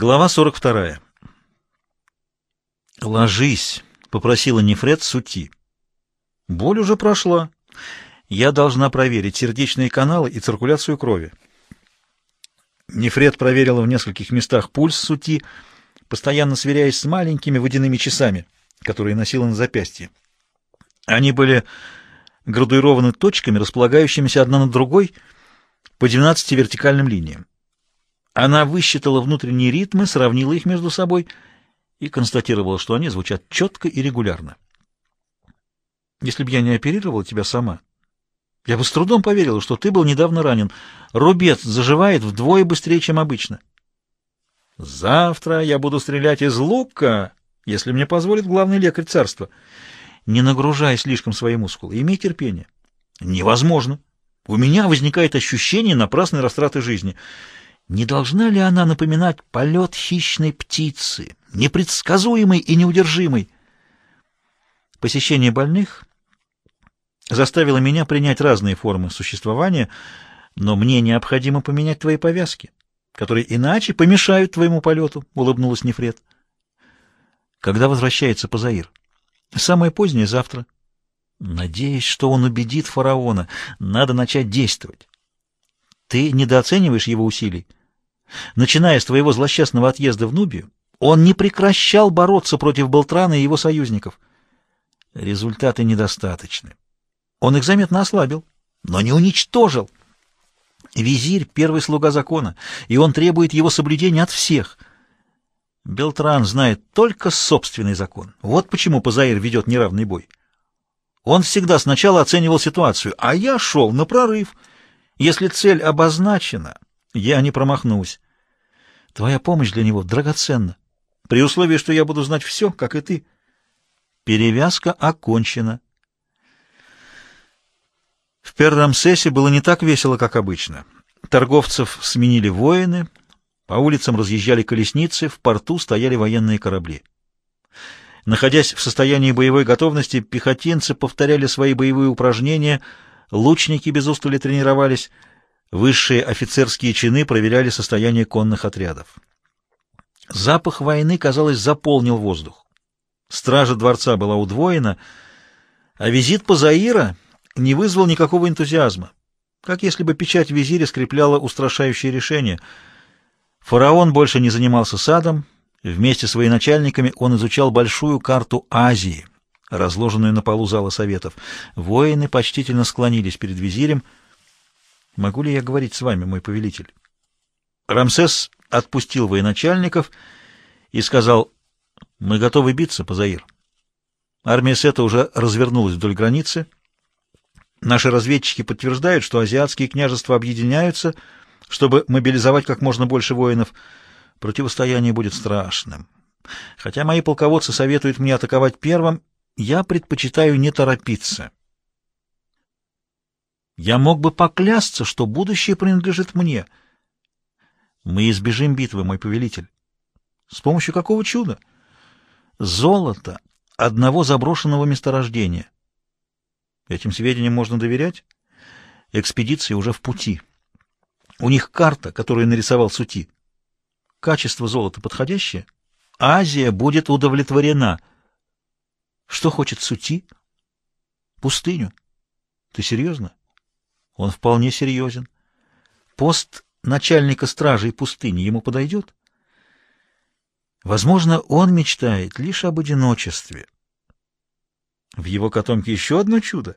Глава 42. «Ложись», — попросила Нефред Сути. «Боль уже прошла. Я должна проверить сердечные каналы и циркуляцию крови». Нефред проверила в нескольких местах пульс Сути, постоянно сверяясь с маленькими водяными часами, которые носила на запястье. Они были градуированы точками, располагающимися одна над другой по 12 вертикальным линиям. Она высчитала внутренние ритмы, сравнила их между собой и констатировала, что они звучат четко и регулярно. «Если бы я не оперировала тебя сама, я бы с трудом поверила, что ты был недавно ранен. Рубец заживает вдвое быстрее, чем обычно». «Завтра я буду стрелять из лука, если мне позволит главный лекарь царства. Не нагружай слишком свои мускулы, имей терпение». «Невозможно. У меня возникает ощущение напрасной растраты жизни». Не должна ли она напоминать полет хищной птицы, непредсказуемый и неудержимый? Посещение больных заставило меня принять разные формы существования, но мне необходимо поменять твои повязки, которые иначе помешают твоему полету, — улыбнулась Нефред. Когда возвращается Пазаир? Самое позднее завтра. Надеюсь, что он убедит фараона. Надо начать действовать. Ты недооцениваешь его усилий? Начиная с твоего злосчастного отъезда в Нубию, он не прекращал бороться против Болтрана и его союзников. Результаты недостаточны. Он их заметно ослабил, но не уничтожил. Визирь — первый слуга закона, и он требует его соблюдения от всех. Белтран знает только собственный закон. Вот почему Пазаир ведет неравный бой. Он всегда сначала оценивал ситуацию, а я шел на прорыв. Если цель обозначена, я не промахнусь. Твоя помощь для него драгоценна, при условии, что я буду знать все, как и ты. Перевязка окончена. В Перрамсесе было не так весело, как обычно. Торговцев сменили воины, по улицам разъезжали колесницы, в порту стояли военные корабли. Находясь в состоянии боевой готовности, пехотинцы повторяли свои боевые упражнения, лучники без устали тренировались — Высшие офицерские чины проверяли состояние конных отрядов. Запах войны, казалось, заполнил воздух. Стража дворца была удвоена, а визит Пазаира не вызвал никакого энтузиазма, как если бы печать визиря скрепляла устрашающее решение. Фараон больше не занимался садом, вместе с военачальниками он изучал большую карту Азии, разложенную на полу зала советов. Воины почтительно склонились перед визирем — Могу ли я говорить с вами, мой повелитель? Рамсес отпустил военачальников и сказал, мы готовы биться, Пазаир. Армия Сета уже развернулась вдоль границы. Наши разведчики подтверждают, что азиатские княжества объединяются, чтобы мобилизовать как можно больше воинов. Противостояние будет страшным. Хотя мои полководцы советуют мне атаковать первым, я предпочитаю не торопиться. Я мог бы поклясться, что будущее принадлежит мне. Мы избежим битвы, мой повелитель. С помощью какого чуда? Золото одного заброшенного месторождения. Этим сведениям можно доверять? Экспедиция уже в пути. У них карта, которую нарисовал Сути. Качество золота подходящее. Азия будет удовлетворена. Что хочет Сути? Пустыню. Ты серьезно? Он вполне серьезен. Пост начальника стражей пустыни ему подойдет? Возможно, он мечтает лишь об одиночестве. В его котомке еще одно чудо.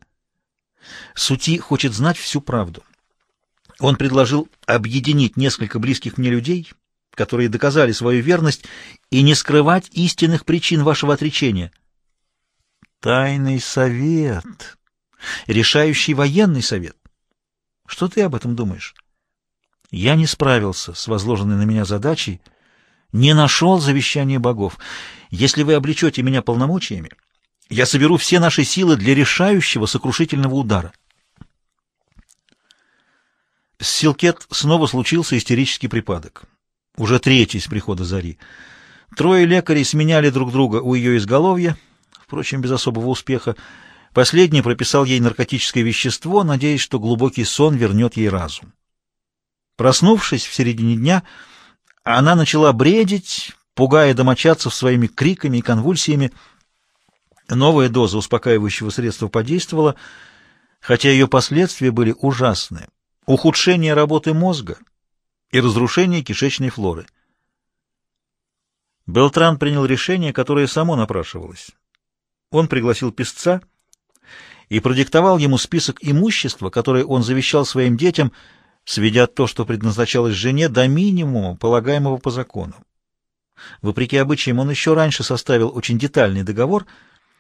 Сути хочет знать всю правду. Он предложил объединить несколько близких мне людей, которые доказали свою верность, и не скрывать истинных причин вашего отречения. Тайный совет, решающий военный совет. Что ты об этом думаешь? Я не справился с возложенной на меня задачей, не нашел завещания богов. Если вы облечете меня полномочиями, я соберу все наши силы для решающего сокрушительного удара. С Силкет снова случился истерический припадок. Уже третий с прихода зари. Трое лекарей сменяли друг друга у ее изголовья, впрочем, без особого успеха. Последний прописал ей наркотическое вещество, надеясь, что глубокий сон вернет ей разум. Проснувшись в середине дня, Она начала бредить, пугая домочадцев своими криками и конвульсиями. Новая доза успокаивающего средства подействовала, хотя ее последствия были ужасные. Ухудшение работы мозга и разрушение кишечной флоры. Белтран принял решение, которое само напрашивалось. Он пригласил писца и продиктовал ему список имущества, которое он завещал своим детям, сведя то, что предназначалось жене, до минимума, полагаемого по закону. Вопреки обычаям, он еще раньше составил очень детальный договор,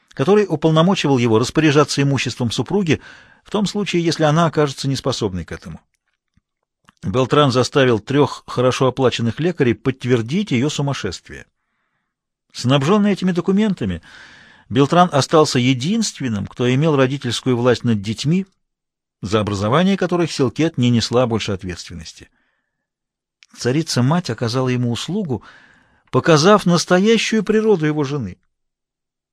который уполномочивал его распоряжаться имуществом супруги в том случае, если она окажется неспособной к этому. Белтран заставил трех хорошо оплаченных лекарей подтвердить ее сумасшествие. Снабженный этими документами, Белтран остался единственным, кто имел родительскую власть над детьми, за образование которых Силкет не несла больше ответственности. Царица-мать оказала ему услугу, показав настоящую природу его жены.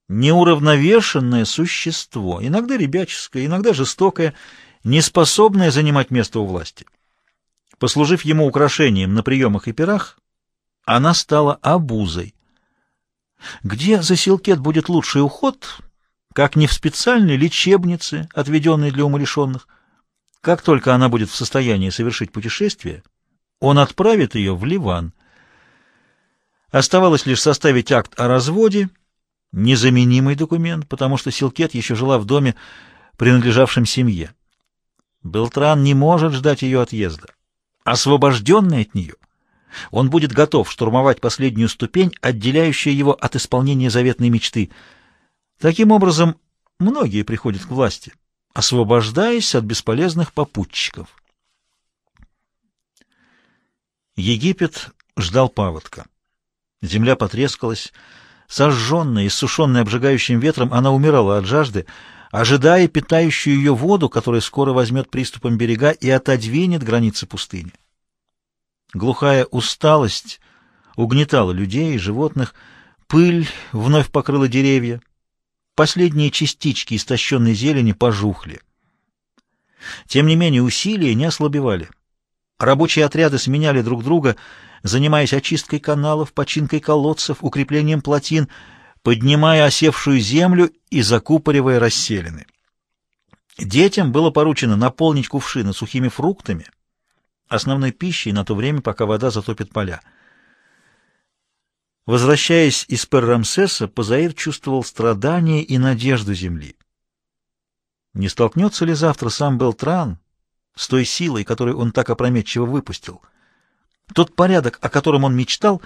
Неуравновешенное существо, иногда ребяческое, иногда жестокое, неспособное занимать место у власти. Послужив ему украшением на приемах и пирах, она стала обузой. Где за Силкет будет лучший уход, как не в специальной лечебнице, отведенной для умалишенных? Как только она будет в состоянии совершить путешествие, он отправит ее в Ливан. Оставалось лишь составить акт о разводе, незаменимый документ, потому что Силкет еще жила в доме, принадлежавшем семье. Белтран не может ждать ее отъезда. Освобожденный от нее — он будет готов штурмовать последнюю ступень, отделяющую его от исполнения заветной мечты. Таким образом, многие приходят к власти, освобождаясь от бесполезных попутчиков. Египет ждал паводка. Земля потрескалась. Сожженная, иссушенная обжигающим ветром, она умирала от жажды, ожидая питающую ее воду, которая скоро возьмет приступом берега и отодвинет границы пустыни. Глухая усталость угнетала людей и животных, пыль вновь покрыла деревья, последние частички истощенной зелени пожухли. Тем не менее усилия не ослабевали. Рабочие отряды сменяли друг друга, занимаясь очисткой каналов, починкой колодцев, укреплением плотин, поднимая осевшую землю и закупоривая расселины. Детям было поручено наполнить кувшины сухими фруктами — основной пищей на то время, пока вода затопит поля. Возвращаясь из Пер-Рамсеса, Пазаир чувствовал страдания и надежду земли. Не столкнется ли завтра сам Белтран с той силой, которую он так опрометчиво выпустил? Тот порядок, о котором он мечтал,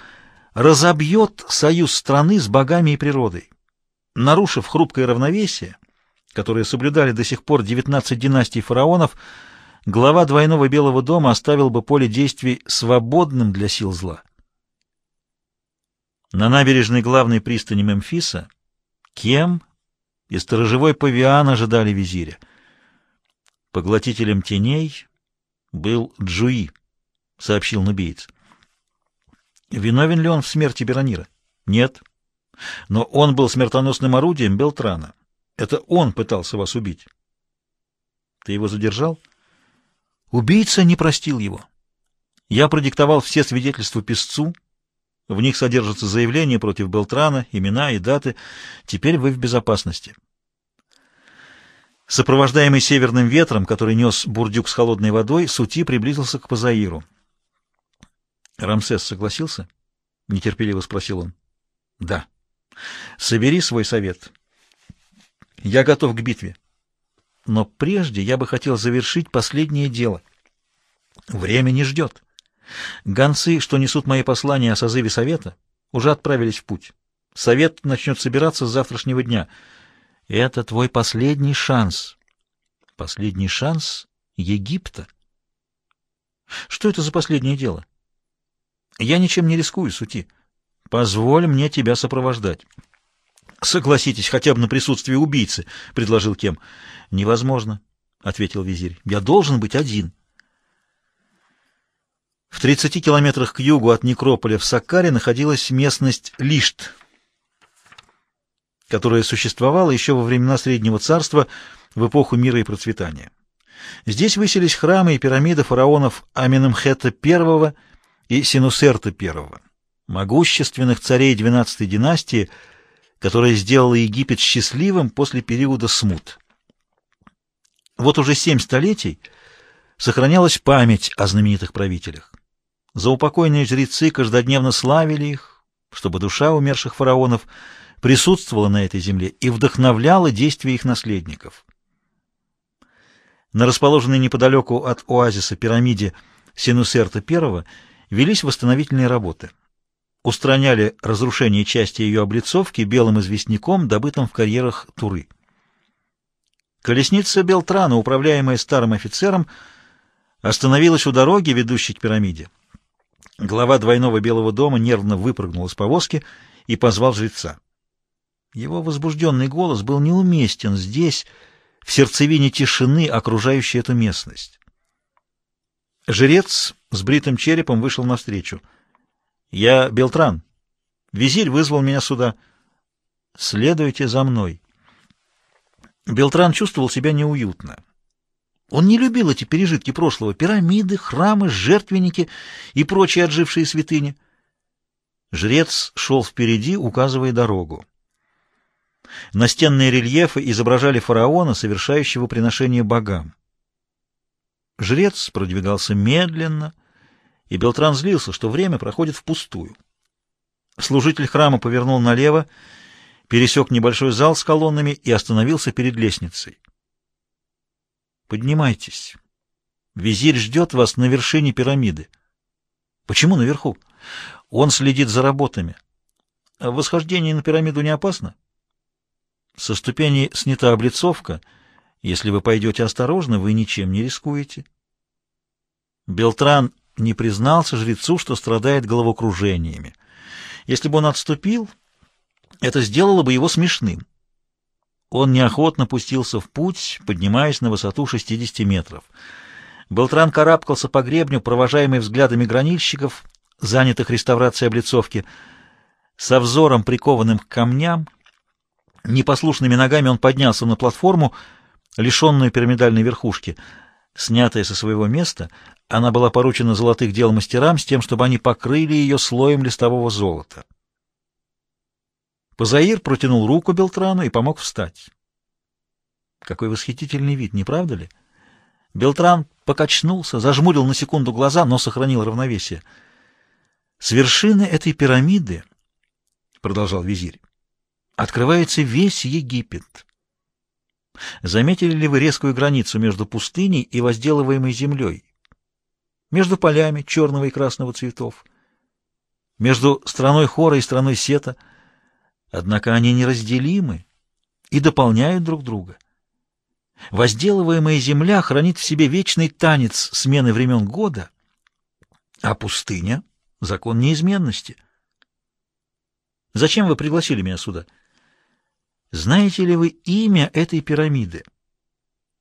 разобьет союз страны с богами и природой. Нарушив хрупкое равновесие, которое соблюдали до сих пор 19 династий фараонов, глава двойного Белого дома оставил бы поле действий свободным для сил зла. На набережной главной пристани Мемфиса Кем и сторожевой павиан ожидали визиря. Поглотителем теней был Джуи, сообщил нубиец. Виновен ли он в смерти Беронира? Нет. Но он был смертоносным орудием Белтрана. Это он пытался вас убить. Ты его задержал? — Убийца не простил его. Я продиктовал все свидетельства писцу. В них содержатся заявления против Белтрана, имена и даты. Теперь вы в безопасности. Сопровождаемый северным ветром, который нес бурдюк с холодной водой, Сути приблизился к Пазаиру. Рамсес согласился? — нетерпеливо спросил он. — Да. — Собери свой совет. Я готов к битве. Но прежде я бы хотел завершить последнее дело. Время не ждет. Гонцы, что несут мои послания о созыве совета, уже отправились в путь. Совет начнет собираться с завтрашнего дня. Это твой последний шанс. Последний шанс Египта. Что это за последнее дело? Я ничем не рискую, Сути. Позволь мне тебя сопровождать. Согласитесь хотя бы на присутствие убийцы, — предложил Кем. Невозможно, — ответил визирь. Я должен быть один. В 30 километрах к югу от некрополя в Сакаре находилась местность Лишт, которая существовала еще во времена Среднего Царства в эпоху мира и процветания. Здесь высились храмы и пирамиды фараонов Аменемхета I и Синусерта I, могущественных царей XII династии, которая сделала Египет счастливым после периода смут. Вот уже семь столетий сохранялась память о знаменитых правителях. Заупокойные жрецы каждодневно славили их, чтобы душа умерших фараонов присутствовала на этой земле и вдохновляла действия их наследников. На расположенной неподалеку от оазиса пирамиде Синусерта I велись восстановительные работы. Устраняли разрушение части ее облицовки белым известняком, добытым в карьерах Туры. Колесница Белтрана, управляемая старым офицером, остановилась у дороги, ведущей к пирамиде. Глава двойного белого дома нервно выпрыгнул из повозки и позвал жреца. Его возбужденный голос был неуместен здесь, в сердцевине тишины, окружающей эту местность. Жрец с бритым черепом вышел навстречу. «Я Белтран. Визирь вызвал меня сюда. Следуйте за мной». Белтран чувствовал себя неуютно. Он не любил эти пережитки прошлого — пирамиды, храмы, жертвенники и прочие отжившие святыни. Жрец шел впереди, указывая дорогу. Настенные рельефы изображали фараона, совершающего приношение богам. Жрец продвигался медленно, и Белтран злился, что время проходит впустую. Служитель храма повернул налево, пересек небольшой зал с колоннами и остановился перед лестницей. «Поднимайтесь. Визирь ждет вас на вершине пирамиды». «Почему наверху?» «Он следит за работами». «Восхождение на пирамиду не опасно?» «Со ступени снята облицовка». Если вы пойдете осторожно, вы ничем не рискуете. Белтран не признался жрецу, что страдает головокружениями. Если бы он отступил, это сделало бы его смешным. Он неохотно пустился в путь, поднимаясь на высоту 60 метров. Белтран карабкался по гребню, провожаемый взглядами гранильщиков, занятых реставрацией облицовки. Со взором, прикованным к камням, непослушными ногами он поднялся на платформу, лишенную пирамидальной верхушки. Снятая со своего места, она была поручена золотых дел мастерам с тем, чтобы они покрыли ее слоем листового золота. Позаир протянул руку Белтрану и помог встать. Какой восхитительный вид, не правда ли? Белтран покачнулся, зажмурил на секунду глаза, но сохранил равновесие. «С вершины этой пирамиды, — продолжал визирь, — открывается весь Египет. Заметили ли вы резкую границу между пустыней и возделываемой землей? Между полями черного и красного цветов? Между страной Хора и страной Сета? Однако они неразделимы и дополняют друг друга. Возделываемая земля хранит в себе вечный танец смены времен года, а пустыня — закон неизменности. Зачем вы пригласили меня сюда? — знаете ли вы имя этой пирамиды?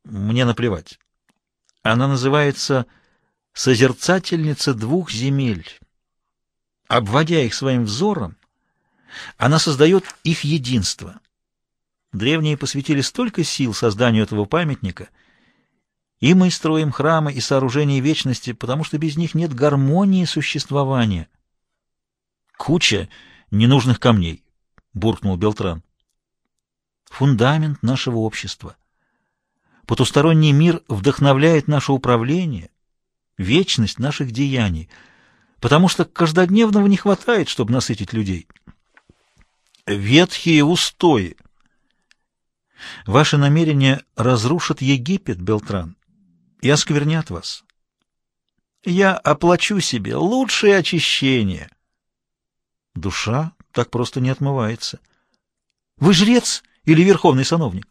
Мне наплевать. Она называется «Созерцательница двух земель». Обводя их своим взором, она создает их единство. Древние посвятили столько сил созданию этого памятника, и мы строим храмы и сооружения вечности, потому что без них нет гармонии существования. «Куча ненужных камней», — буркнул Белтран фундамент нашего общества. Потусторонний мир вдохновляет наше управление, вечность наших деяний, потому что каждодневного не хватает, чтобы насытить людей. Ветхие устои. Ваши намерения разрушат Египет, Белтран, и осквернят вас. Я оплачу себе лучшее очищение. Душа так просто не отмывается. Вы жрец? Или верховный сановник.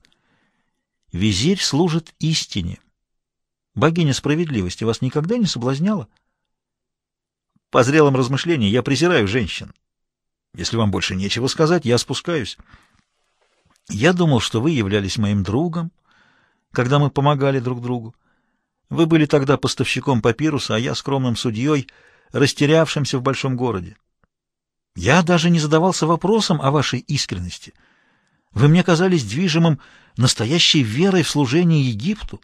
Визирь служит истине. Богиня справедливости вас никогда не соблазняла? По зрелым размышлениям я презираю женщин. Если вам больше нечего сказать, я спускаюсь. Я думал, что вы являлись моим другом, когда мы помогали друг другу. Вы были тогда поставщиком папируса, а я скромным судьей, растерявшимся в большом городе. Я даже не задавался вопросом о вашей искренности — вы мне казались движимым настоящей верой в служение Египту.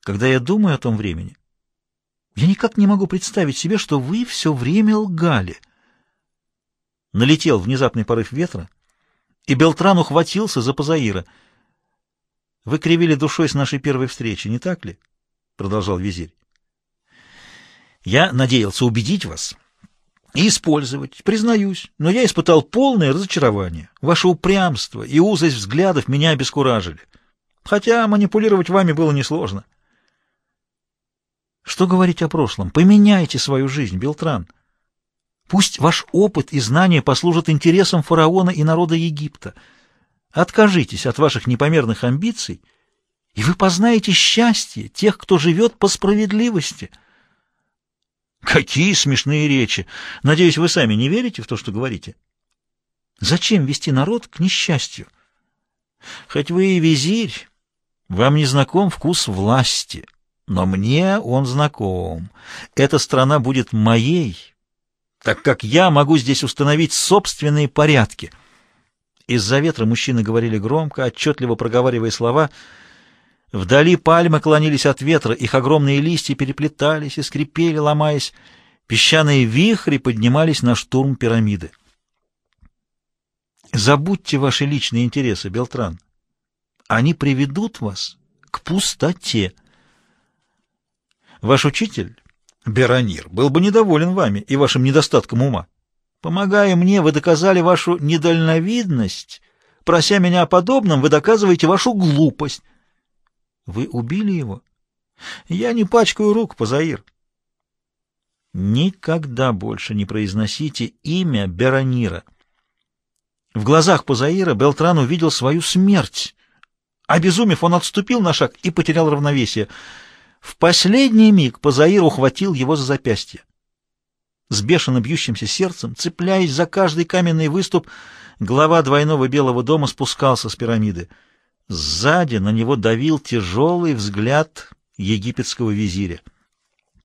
Когда я думаю о том времени, Я никак не могу представить себе, что вы все время лгали. Налетел внезапный порыв ветра, и Белтран ухватился за Пазаира. «Вы кривили душой с нашей первой встречи, не так ли?» — продолжал визирь. «Я надеялся убедить вас использовать, признаюсь, но я испытал полное разочарование. Ваше упрямство и узость взглядов меня обескуражили, хотя манипулировать вами было несложно». Что говорить о прошлом? Поменяйте свою жизнь, Белтран. Пусть ваш опыт и знания послужат интересам фараона и народа Египта. Откажитесь от ваших непомерных амбиций, и вы познаете счастье тех, кто живет по справедливости. Какие смешные речи! Надеюсь, вы сами не верите в то, что говорите? Зачем вести народ к несчастью? Хоть вы и визирь, вам не знаком вкус власти». Но мне он знаком. Эта страна будет моей, так как я могу здесь установить собственные порядки. Из-за ветра мужчины говорили громко, отчетливо проговаривая слова. Вдали пальмы клонились от ветра, их огромные листья переплетались и скрипели, ломаясь. Песчаные вихри поднимались на штурм пирамиды. Забудьте ваши личные интересы, Белтран. Они приведут вас к пустоте. Ваш учитель, Беронир, был бы недоволен вами и вашим недостатком ума. Помогая мне, вы доказали вашу недальновидность. Прося меня о подобном, вы доказываете вашу глупость. Вы убили его? Я не пачкаю рук, Пазаир. Никогда больше не произносите имя Беронира. В глазах Пазаира Белтран увидел свою смерть. Обезумев, он отступил на шаг и потерял равновесие — в последний миг Пазаир ухватил его за запястье. С бешено бьющимся сердцем, цепляясь за каждый каменный выступ, глава двойного белого дома спускался с пирамиды. Сзади на него давил тяжелый взгляд египетского визиря —